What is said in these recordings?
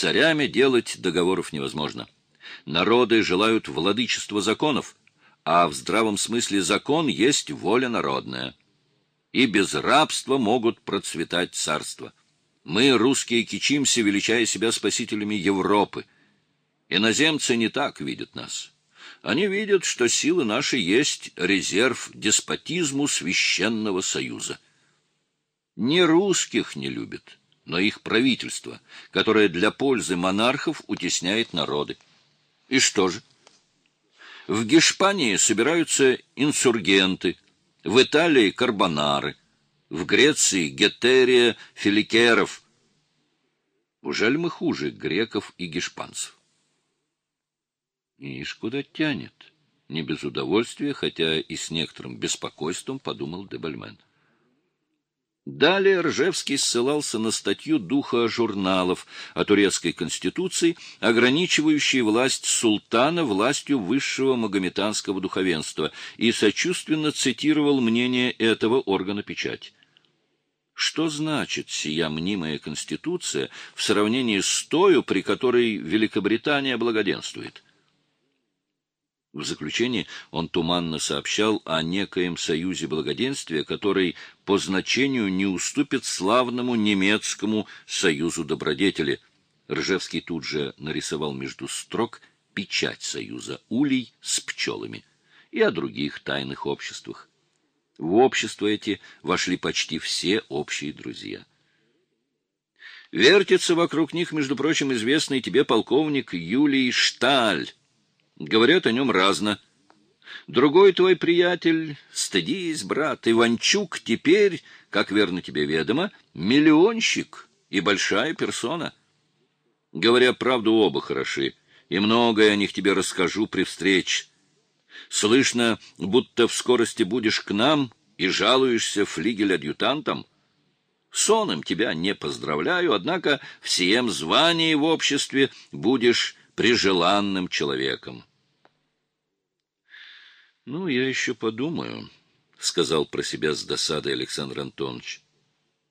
царями делать договоров невозможно. Народы желают владычества законов, а в здравом смысле закон есть воля народная. И без рабства могут процветать царства. Мы, русские, кичимся, величая себя спасителями Европы. Иноземцы не так видят нас. Они видят, что силы наши есть резерв деспотизму священного союза. Не русских не любят, но их правительство, которое для пользы монархов утесняет народы. И что же? В Гешпании собираются инсургенты, в Италии — карбонары, в Греции — гетерия филикеров. Ужели мы хуже греков и гешпанцев? Ишь, куда тянет? Не без удовольствия, хотя и с некоторым беспокойством подумал Дебальмен. Далее Ржевский ссылался на статью духа журналов о турецкой конституции, ограничивающей власть султана властью высшего магометанского духовенства, и сочувственно цитировал мнение этого органа печати. Что значит сия мнимая конституция в сравнении с тою, при которой Великобритания благоденствует? В заключение он туманно сообщал о некоем союзе благоденствия, который по значению не уступит славному немецкому союзу добродетели. Ржевский тут же нарисовал между строк печать союза улей с пчелами и о других тайных обществах. В общество эти вошли почти все общие друзья. Вертится вокруг них, между прочим, известный тебе полковник Юлий Шталь, Говорят о нем разно. Другой твой приятель, стыдись, брат, Иванчук теперь, как верно тебе ведомо, миллионщик и большая персона. Говоря правду, оба хороши, и многое о них тебе расскажу при встрече. Слышно, будто в скорости будешь к нам и жалуешься флигель-адъютантам. Соном тебя не поздравляю, однако всем звании в обществе будешь прижеланным человеком. Ну, я еще подумаю, — сказал про себя с досадой Александр Антонович.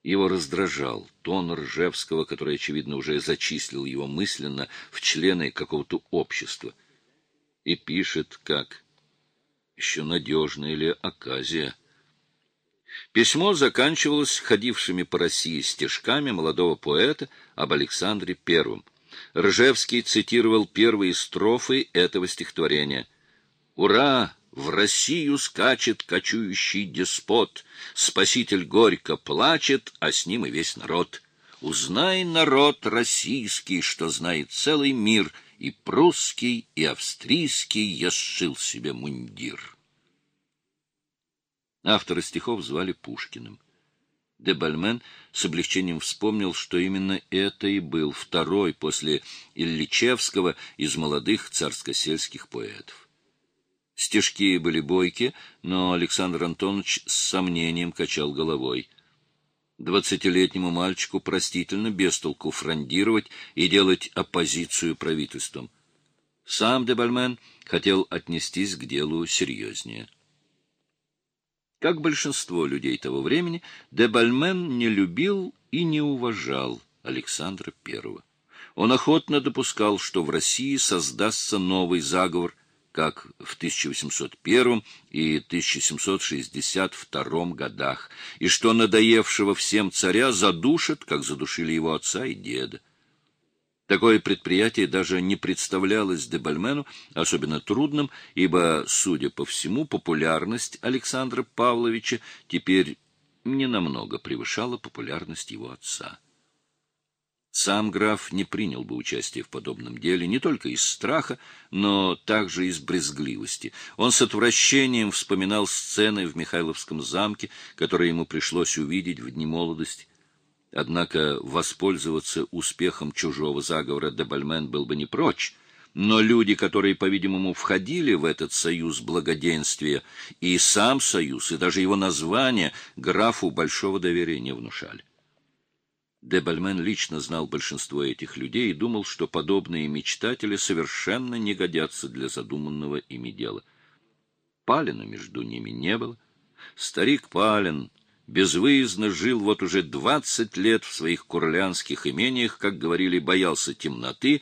Его раздражал тон Ржевского, который, очевидно, уже зачислил его мысленно в члены какого-то общества. И пишет, как еще надежная ли оказия. Письмо заканчивалось ходившими по России стишками молодого поэта об Александре Первом. Ржевский цитировал первые строфы этого стихотворения. «Ура! В Россию скачет кочующий деспот, Спаситель горько плачет, а с ним и весь народ. Узнай, народ российский, что знает целый мир, И прусский, и австрийский я сшил себе мундир. Автора стихов звали Пушкиным. Де Бальмен с облегчением вспомнил, что именно это и был второй после Ильичевского из молодых царско-сельских поэтов. Стежки были бойки, но Александр Антонович с сомнением качал головой. Двадцатилетнему мальчику простительно без толку фрондировать и делать оппозицию правительством. Сам Дебальмен хотел отнестись к делу серьезнее. Как большинство людей того времени, Дебальмен не любил и не уважал Александра I. Он охотно допускал, что в России создастся новый заговор, как в 1801 и 1762 годах, и что надоевшего всем царя задушат, как задушили его отца и деда. Такое предприятие даже не представлялось Дебальмену особенно трудным, ибо, судя по всему, популярность Александра Павловича теперь ненамного превышала популярность его отца. Сам граф не принял бы участие в подобном деле не только из страха, но также из брезгливости. Он с отвращением вспоминал сцены в Михайловском замке, которые ему пришлось увидеть в дни молодости. Однако воспользоваться успехом чужого заговора Дебальмен был бы не прочь, но люди, которые, по-видимому, входили в этот союз благоденствия, и сам союз, и даже его название графу большого доверия не внушали. Дебальмен лично знал большинство этих людей и думал, что подобные мечтатели совершенно не годятся для задуманного ими дела. Палина между ними не было. Старик Палин безвыездно жил вот уже двадцать лет в своих курлянских имениях, как говорили, боялся темноты,